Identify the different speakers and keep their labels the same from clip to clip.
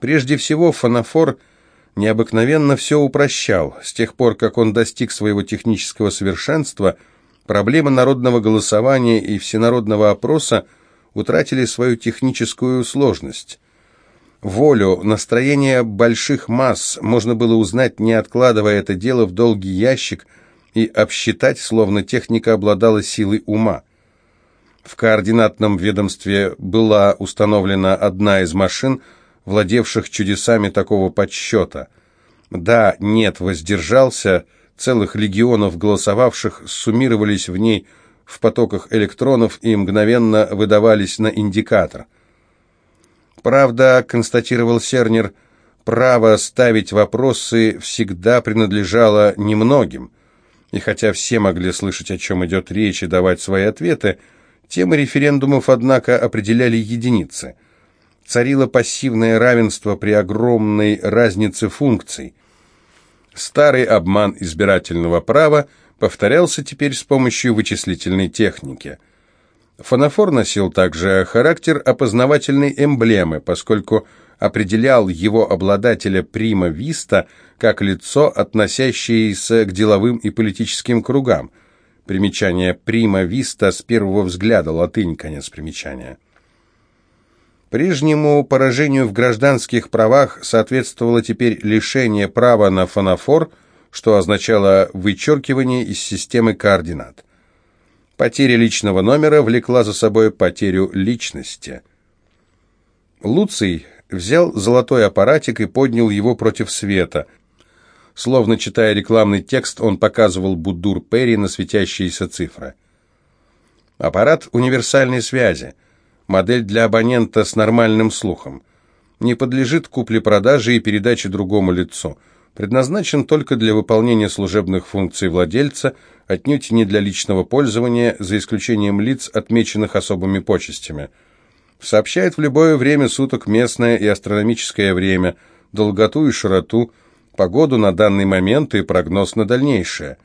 Speaker 1: Прежде всего, фанофор необыкновенно все упрощал. С тех пор, как он достиг своего технического совершенства, проблемы народного голосования и всенародного опроса утратили свою техническую сложность. Волю, настроение больших масс можно было узнать, не откладывая это дело в долгий ящик и обсчитать, словно техника обладала силой ума. В координатном ведомстве была установлена одна из машин, владевших чудесами такого подсчета. Да, нет, воздержался, целых легионов голосовавших суммировались в ней в потоках электронов и мгновенно выдавались на индикатор. Правда, констатировал Сернер, право ставить вопросы всегда принадлежало немногим. И хотя все могли слышать, о чем идет речь, и давать свои ответы, темы референдумов, однако, определяли единицы. Царило пассивное равенство при огромной разнице функций. Старый обман избирательного права повторялся теперь с помощью вычислительной техники. Фонофор носил также характер опознавательной эмблемы, поскольку определял его обладателя прима виста как лицо, относящееся к деловым и политическим кругам. Примечание прима виста с первого взгляда, латынь, конец примечания. Прежнему поражению в гражданских правах соответствовало теперь лишение права на фонофор, что означало вычеркивание из системы координат. Потеря личного номера влекла за собой потерю личности. Луций взял золотой аппаратик и поднял его против света. Словно читая рекламный текст, он показывал Будур Перри на светящиеся цифры. Аппарат универсальной связи. Модель для абонента с нормальным слухом. Не подлежит купле-продаже и передаче другому лицу. Предназначен только для выполнения служебных функций владельца, отнюдь не для личного пользования, за исключением лиц, отмеченных особыми почестями – Сообщает в любое время суток местное и астрономическое время, долготу и широту, погоду на данный момент и прогноз на дальнейшее.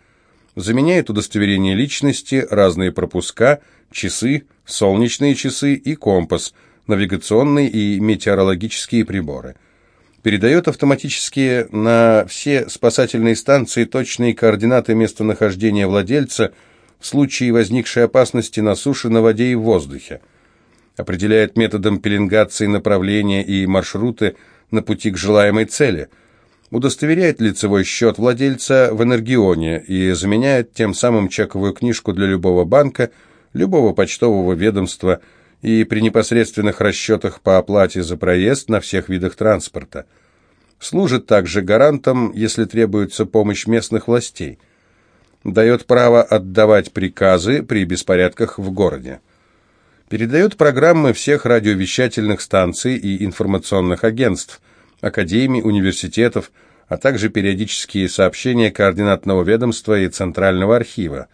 Speaker 1: Заменяет удостоверение личности, разные пропуска, часы, солнечные часы и компас, навигационные и метеорологические приборы. Передает автоматически на все спасательные станции точные координаты местонахождения владельца в случае возникшей опасности на суше, на воде и в воздухе определяет методом пеленгации направления и маршруты на пути к желаемой цели, удостоверяет лицевой счет владельца в Энергионе и заменяет тем самым чековую книжку для любого банка, любого почтового ведомства и при непосредственных расчетах по оплате за проезд на всех видах транспорта. Служит также гарантом, если требуется помощь местных властей. Дает право отдавать приказы при беспорядках в городе передает программы всех радиовещательных станций и информационных агентств, академий, университетов, а также периодические сообщения координатного ведомства и Центрального архива.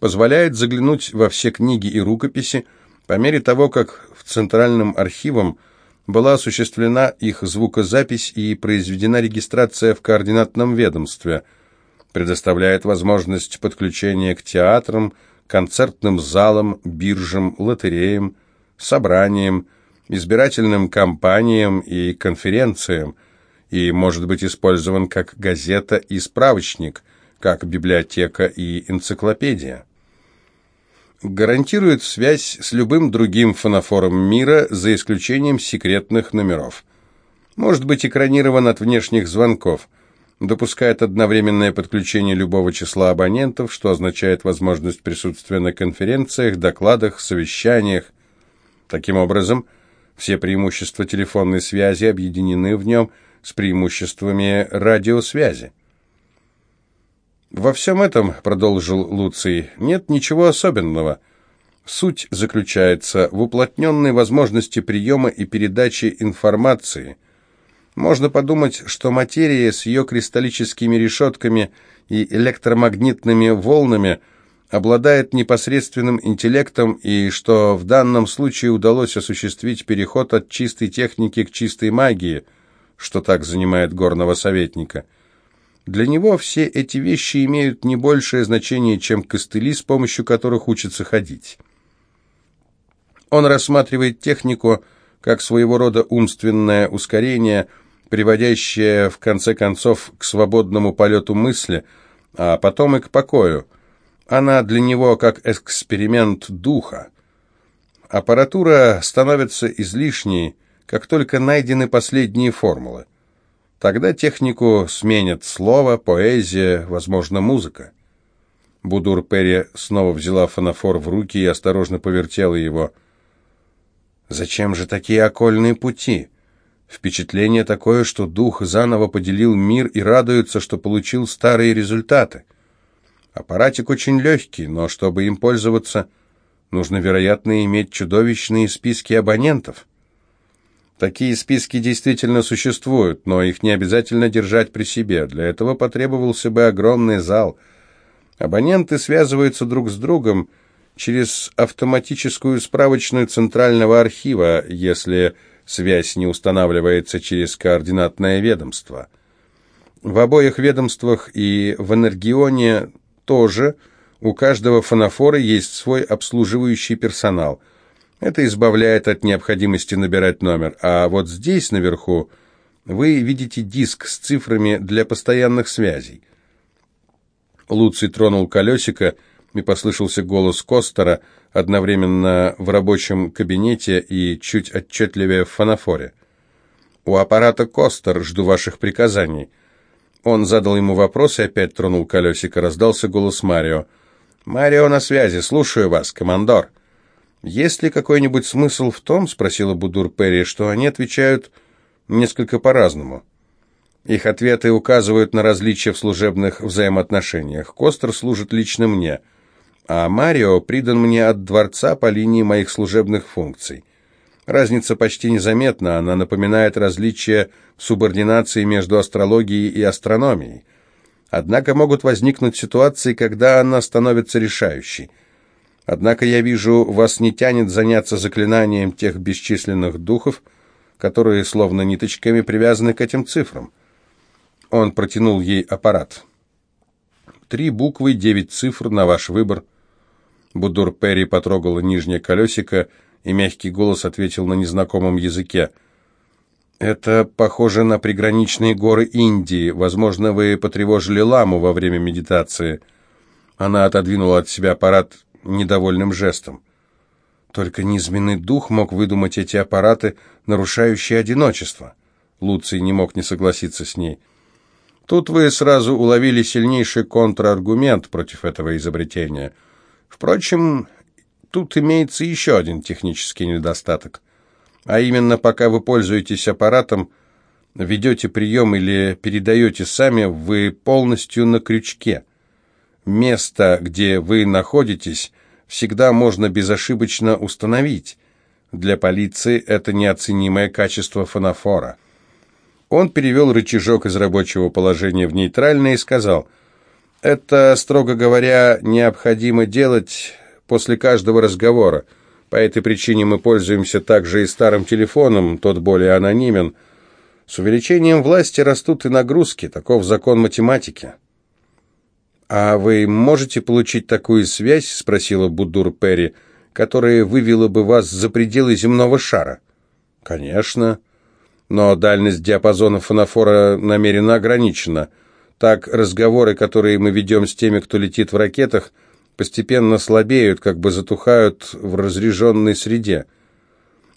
Speaker 1: Позволяет заглянуть во все книги и рукописи по мере того, как в Центральном архивом была осуществлена их звукозапись и произведена регистрация в координатном ведомстве, предоставляет возможность подключения к театрам, концертным залам, биржам, лотереям, собраниям, избирательным кампаниям и конференциям и может быть использован как газета и справочник, как библиотека и энциклопедия. Гарантирует связь с любым другим фонофором мира, за исключением секретных номеров. Может быть экранирован от внешних звонков – допускает одновременное подключение любого числа абонентов, что означает возможность присутствия на конференциях, докладах, совещаниях. Таким образом, все преимущества телефонной связи объединены в нем с преимуществами радиосвязи. «Во всем этом, — продолжил Луций, — нет ничего особенного. Суть заключается в уплотненной возможности приема и передачи информации — можно подумать, что материя с ее кристаллическими решетками и электромагнитными волнами обладает непосредственным интеллектом и что в данном случае удалось осуществить переход от чистой техники к чистой магии, что так занимает горного советника. Для него все эти вещи имеют не большее значение, чем костыли, с помощью которых учатся ходить. Он рассматривает технику как своего рода умственное ускорение, приводящее в конце концов к свободному полету мысли, а потом и к покою. Она для него как эксперимент духа. Аппаратура становится излишней, как только найдены последние формулы. Тогда технику сменят слово, поэзия, возможно, музыка. Будур Перри снова взяла фонофор в руки и осторожно повертела его. «Зачем же такие окольные пути?» Впечатление такое, что дух заново поделил мир и радуется, что получил старые результаты. Аппаратик очень легкий, но чтобы им пользоваться, нужно, вероятно, иметь чудовищные списки абонентов. Такие списки действительно существуют, но их не обязательно держать при себе. Для этого потребовался бы огромный зал. Абоненты связываются друг с другом через автоматическую справочную центрального архива, если связь не устанавливается через координатное ведомство. В обоих ведомствах и в Энергионе тоже у каждого фонофора есть свой обслуживающий персонал. Это избавляет от необходимости набирать номер. А вот здесь, наверху, вы видите диск с цифрами для постоянных связей. Луций тронул колесико, и послышался голос Костера – одновременно в рабочем кабинете и чуть отчетливее в фонофоре. «У аппарата Костер, жду ваших приказаний». Он задал ему вопрос и опять тронул колесико. Раздался голос Марио. «Марио на связи. Слушаю вас, командор». «Есть ли какой-нибудь смысл в том, — спросила Будур Перри, — что они отвечают несколько по-разному?» Их ответы указывают на различия в служебных взаимоотношениях. Костер служит лично мне — а Марио придан мне от дворца по линии моих служебных функций. Разница почти незаметна, она напоминает различия в субординации между астрологией и астрономией. Однако могут возникнуть ситуации, когда она становится решающей. Однако я вижу, вас не тянет заняться заклинанием тех бесчисленных духов, которые словно ниточками привязаны к этим цифрам. Он протянул ей аппарат. Три буквы, девять цифр на ваш выбор – Будур Перри потрогала нижнее колесико, и мягкий голос ответил на незнакомом языке. «Это похоже на приграничные горы Индии. Возможно, вы потревожили ламу во время медитации». Она отодвинула от себя аппарат недовольным жестом. Только низменный дух мог выдумать эти аппараты, нарушающие одиночество. Луций не мог не согласиться с ней. Тут вы сразу уловили сильнейший контраргумент против этого изобретения – Впрочем, тут имеется еще один технический недостаток. А именно, пока вы пользуетесь аппаратом, ведете прием или передаете сами, вы полностью на крючке. Место, где вы находитесь, всегда можно безошибочно установить. Для полиции это неоценимое качество фонофора. Он перевел рычажок из рабочего положения в нейтральное и сказал – это, строго говоря, необходимо делать после каждого разговора. По этой причине мы пользуемся также и старым телефоном, тот более анонимен. С увеличением власти растут и нагрузки, таков закон математики. «А вы можете получить такую связь?» — спросила Будур Перри, «которая вывела бы вас за пределы земного шара?» «Конечно. Но дальность диапазона фонофора намеренно ограничена». Так разговоры, которые мы ведем с теми, кто летит в ракетах, постепенно слабеют, как бы затухают в разряженной среде.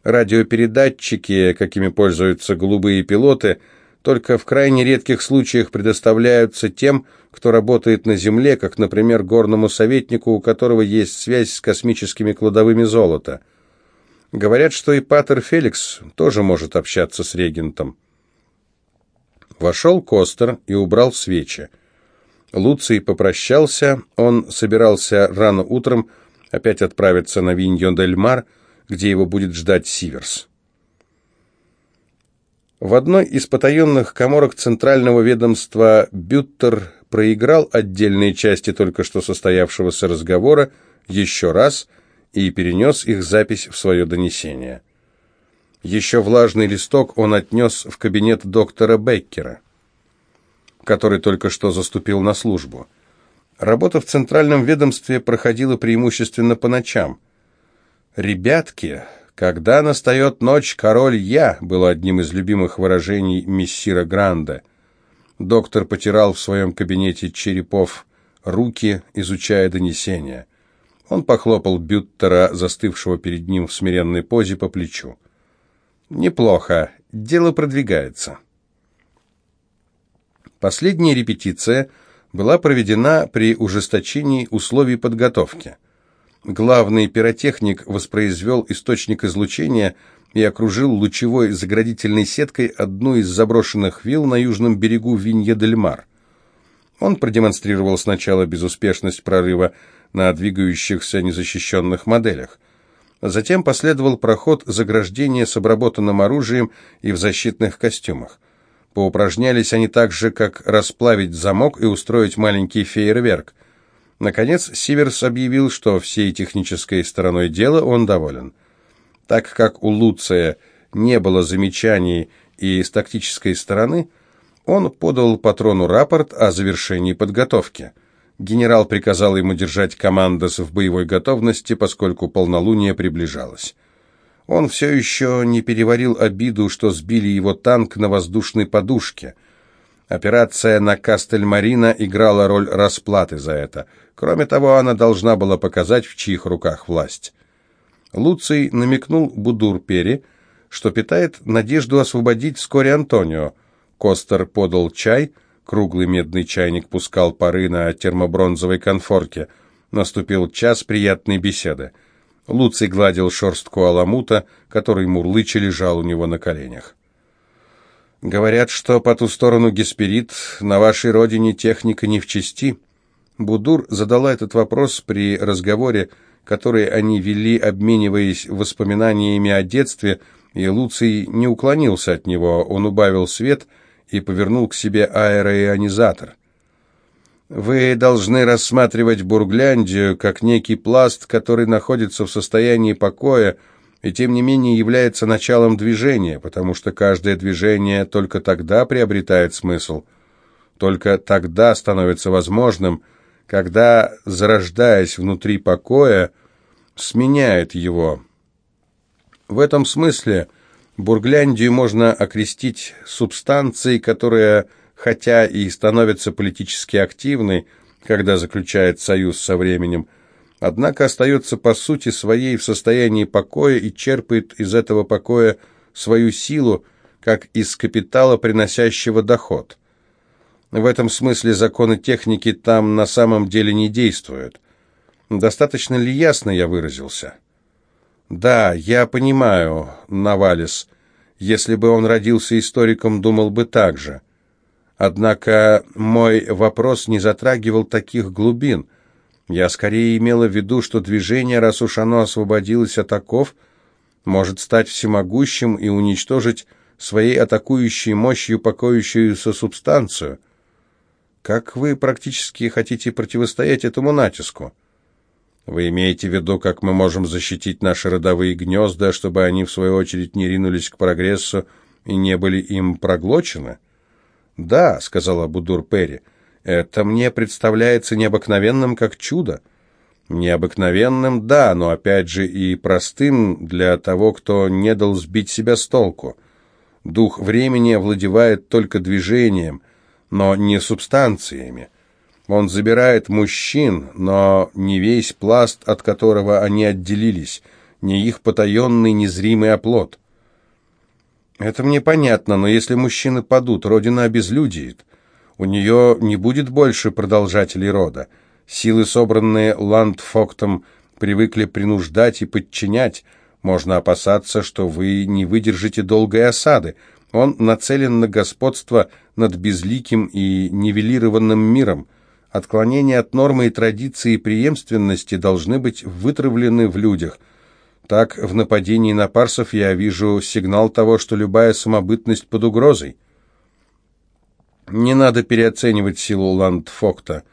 Speaker 1: Радиопередатчики, какими пользуются голубые пилоты, только в крайне редких случаях предоставляются тем, кто работает на Земле, как, например, горному советнику, у которого есть связь с космическими кладовыми золота. Говорят, что и Патер Феликс тоже может общаться с регентом. Вошел Костер и убрал свечи. Луций попрощался, он собирался рано утром опять отправиться на Виньон-дель-Мар, где его будет ждать Сиверс. В одной из потаенных коморок Центрального ведомства Бюттер проиграл отдельные части только что состоявшегося разговора еще раз и перенес их запись в свое донесение. Еще влажный листок он отнес в кабинет доктора Беккера, который только что заступил на службу. Работа в центральном ведомстве проходила преимущественно по ночам. Ребятки, «Когда настает ночь, король я» было одним из любимых выражений мессира Гранда. Доктор потирал в своем кабинете черепов руки, изучая донесения. Он похлопал Бюттера, застывшего перед ним в смиренной позе, по плечу. «Неплохо. Дело продвигается». Последняя репетиция была проведена при ужесточении условий подготовки. Главный пиротехник воспроизвел источник излучения и окружил лучевой заградительной сеткой одну из заброшенных вилл на южном берегу Винья-дель-Мар. Он продемонстрировал сначала безуспешность прорыва на двигающихся незащищенных моделях. Затем последовал проход заграждения с обработанным оружием и в защитных костюмах. Поупражнялись они так же, как расплавить замок и устроить маленький фейерверк. Наконец, Сиверс объявил, что всей технической стороной дела он доволен. Так как у Луция не было замечаний и с тактической стороны, он подал патрону рапорт о завершении подготовки. Генерал приказал ему держать командос в боевой готовности, поскольку полнолуние приближалось. Он все еще не переварил обиду, что сбили его танк на воздушной подушке – Операция на Кастельмарина играла роль расплаты за это. Кроме того, она должна была показать, в чьих руках власть. Луций намекнул Будур-Пери, что питает надежду освободить вскоре Антонио. Костер подал чай, круглый медный чайник пускал пары на термобронзовой конфорке. Наступил час приятной беседы. Луций гладил шерстку аламута, который мурлыча лежал у него на коленях. Говорят, что по ту сторону Гесперид на вашей родине техника не в чести. Будур задала этот вопрос при разговоре, который они вели, обмениваясь воспоминаниями о детстве, и Луций не уклонился от него, он убавил свет и повернул к себе аэроионизатор. Вы должны рассматривать Бургляндию как некий пласт, который находится в состоянии покоя, и тем не менее является началом движения, потому что каждое движение только тогда приобретает смысл, только тогда становится возможным, когда, зарождаясь внутри покоя, сменяет его. В этом смысле Бургляндию можно окрестить субстанцией, которая, хотя и становится политически активной, когда заключает союз со временем, однако остается по сути своей в состоянии покоя и черпает из этого покоя свою силу, как из капитала, приносящего доход. В этом смысле законы техники там на самом деле не действуют. Достаточно ли ясно я выразился? Да, я понимаю, Навалис. Если бы он родился историком, думал бы так же. Однако мой вопрос не затрагивал таких глубин – я скорее имела в виду, что движение, раз уж оно освободилось от оков, может стать всемогущим и уничтожить своей атакующей мощью покоящуюся субстанцию. Как вы практически хотите противостоять этому натиску? Вы имеете в виду, как мы можем защитить наши родовые гнезда, чтобы они, в свою очередь, не ринулись к прогрессу и не были им проглочены? Да, сказала Будур Перри. Это мне представляется необыкновенным как чудо. Необыкновенным, да, но опять же и простым для того, кто не дал сбить себя с толку. Дух времени овладевает только движением, но не субстанциями. Он забирает мужчин, но не весь пласт, от которого они отделились, не их потаенный незримый оплот. Это мне понятно, но если мужчины падут, Родина обезлюдиет. У нее не будет больше продолжателей рода. Силы, собранные Ландфоктом, привыкли принуждать и подчинять. Можно опасаться, что вы не выдержите долгой осады. Он нацелен на господство над безликим и нивелированным миром. Отклонения от нормы и традиции преемственности должны быть вытравлены в людях. Так, в нападении на парсов я вижу сигнал того, что любая самобытность под угрозой. Не надо переоценивать силу Ландфокта.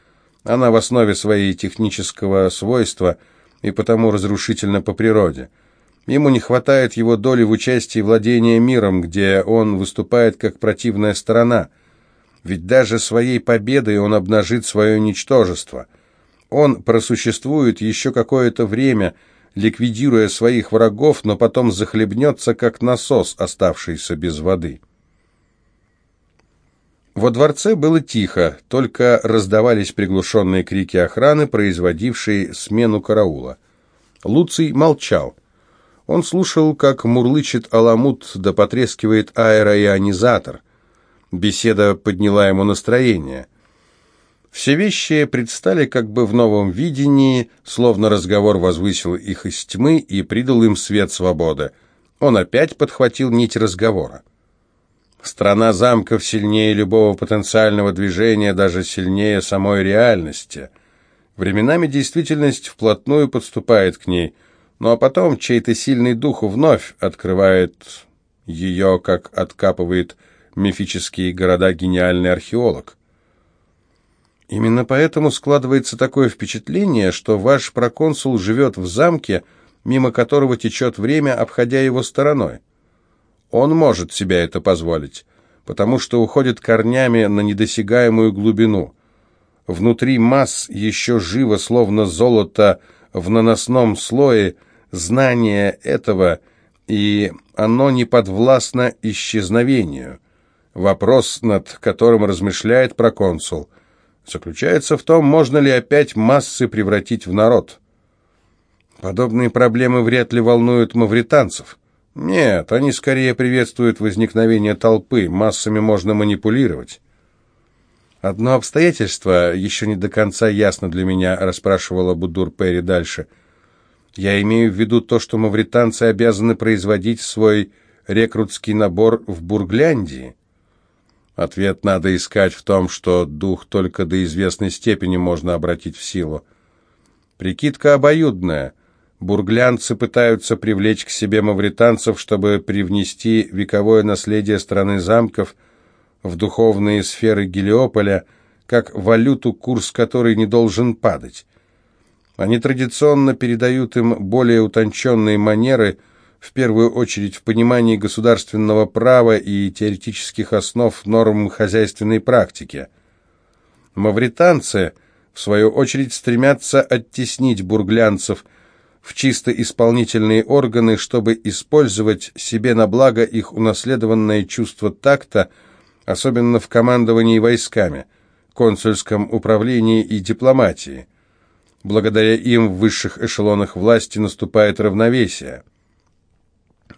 Speaker 1: Она в основе своей технического свойства и потому разрушительна по природе. Ему не хватает его доли в участии владения миром, где он выступает как противная сторона. Ведь даже своей победой он обнажит свое ничтожество. Он просуществует еще какое-то время, ликвидируя своих врагов, но потом захлебнется, как насос, оставшийся без воды. Во дворце было тихо, только раздавались приглушенные крики охраны, производившие смену караула. Луций молчал. Он слушал, как мурлычет аламут да потрескивает аэроионизатор. Беседа подняла ему настроение. Все вещи предстали как бы в новом видении, словно разговор возвысил их из тьмы и придал им свет свободы. Он опять подхватил нить разговора. Страна замков сильнее любого потенциального движения, даже сильнее самой реальности. Временами действительность вплотную подступает к ней, ну а потом чей-то сильный дух вновь открывает ее, как откапывает мифические города гениальный археолог. Именно поэтому складывается такое впечатление, что ваш проконсул живет в замке, мимо которого течет время, обходя его стороной. Он может себе это позволить, потому что уходит корнями на недосягаемую глубину. Внутри масс еще живо, словно золото в наносном слое, знание этого, и оно не подвластно исчезновению. Вопрос, над которым размышляет проконсул, заключается в том, можно ли опять массы превратить в народ. Подобные проблемы вряд ли волнуют мавританцев. Нет, они скорее приветствуют возникновение толпы, массами можно манипулировать. Одно обстоятельство еще не до конца ясно для меня, расспрашивала Будур Перри дальше. Я имею в виду то, что мавританцы обязаны производить свой рекрутский набор в Бургляндии. Ответ надо искать в том, что дух только до известной степени можно обратить в силу. Прикидка обоюдная. Бурглянцы пытаются привлечь к себе мавританцев, чтобы привнести вековое наследие страны замков в духовные сферы Гелиополя, как валюту, курс которой не должен падать. Они традиционно передают им более утонченные манеры, в первую очередь в понимании государственного права и теоретических основ норм хозяйственной практики. Мавританцы, в свою очередь, стремятся оттеснить бурглянцев – в чисто исполнительные органы, чтобы использовать себе на благо их унаследованное чувство такта, особенно в командовании войсками, консульском управлении и дипломатии. Благодаря им в высших эшелонах власти наступает равновесие.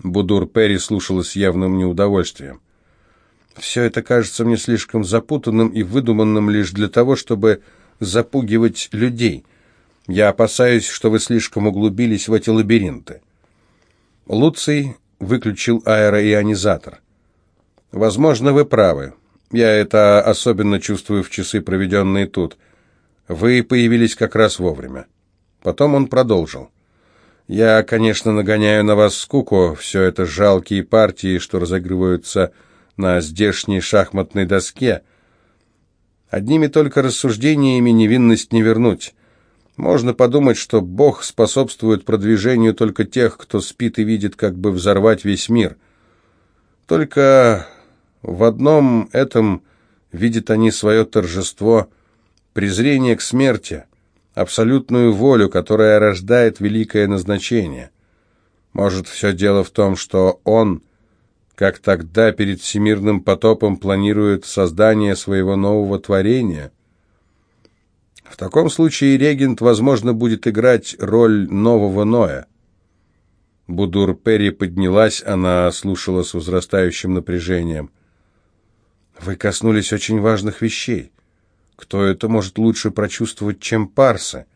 Speaker 1: Будур Перри слушала с явным неудовольствием. «Все это кажется мне слишком запутанным и выдуманным лишь для того, чтобы запугивать людей». Я опасаюсь, что вы слишком углубились в эти лабиринты. Луций выключил аэроионизатор. Возможно, вы правы. Я это особенно чувствую в часы, проведенные тут. Вы появились как раз вовремя. Потом он продолжил. Я, конечно, нагоняю на вас скуку, все это жалкие партии, что разыгрываются на здешней шахматной доске. Одними только рассуждениями невинность не вернуть. Можно подумать, что Бог способствует продвижению только тех, кто спит и видит, как бы взорвать весь мир. Только в одном этом видят они свое торжество, презрение к смерти, абсолютную волю, которая рождает великое назначение. Может, все дело в том, что он, как тогда перед всемирным потопом, планирует создание своего нового творения – в таком случае регент, возможно, будет играть роль нового Ноя. Будур Перри поднялась, она слушала с возрастающим напряжением. «Вы коснулись очень важных вещей. Кто это может лучше прочувствовать, чем парсы?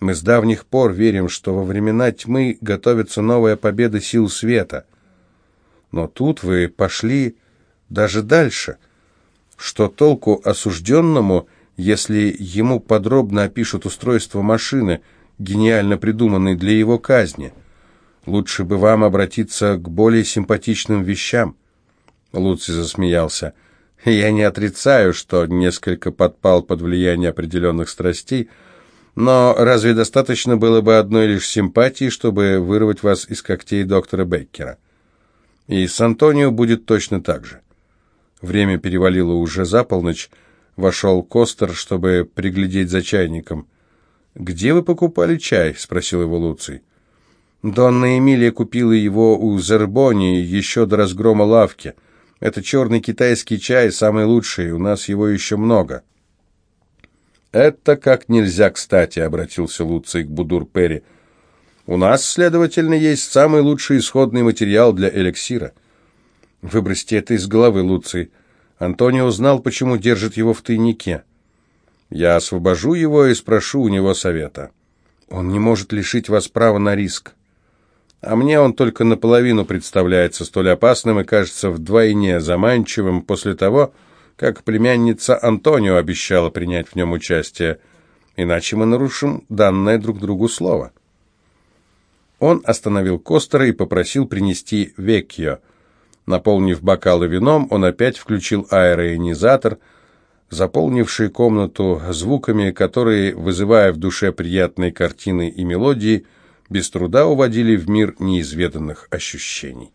Speaker 1: Мы с давних пор верим, что во времена тьмы готовится новая победа сил света. Но тут вы пошли даже дальше. Что толку осужденному – если ему подробно опишут устройство машины, гениально придуманной для его казни. Лучше бы вам обратиться к более симпатичным вещам. Луций засмеялся. Я не отрицаю, что несколько подпал под влияние определенных страстей, но разве достаточно было бы одной лишь симпатии, чтобы вырвать вас из когтей доктора Беккера? И с Антонио будет точно так же. Время перевалило уже за полночь, Вошел Костер, чтобы приглядеть за чайником. «Где вы покупали чай?» — спросил его Луций. Донна Эмилия купила его у Зербони еще до разгрома лавки. Это черный китайский чай, самый лучший, у нас его еще много». «Это как нельзя кстати», — обратился Луций к Будур Перри. «У нас, следовательно, есть самый лучший исходный материал для эликсира». «Выбросьте это из головы, Луций. Антонио знал, почему держит его в тайнике. Я освобожу его и спрошу у него совета. Он не может лишить вас права на риск. А мне он только наполовину представляется столь опасным и кажется вдвойне заманчивым после того, как племянница Антонио обещала принять в нем участие, иначе мы нарушим данное друг другу слово. Он остановил Костера и попросил принести векьё. Наполнив бокалы вином, он опять включил аэроионизатор, заполнивший комнату звуками, которые, вызывая в душе приятные картины и мелодии, без труда уводили в мир неизведанных ощущений.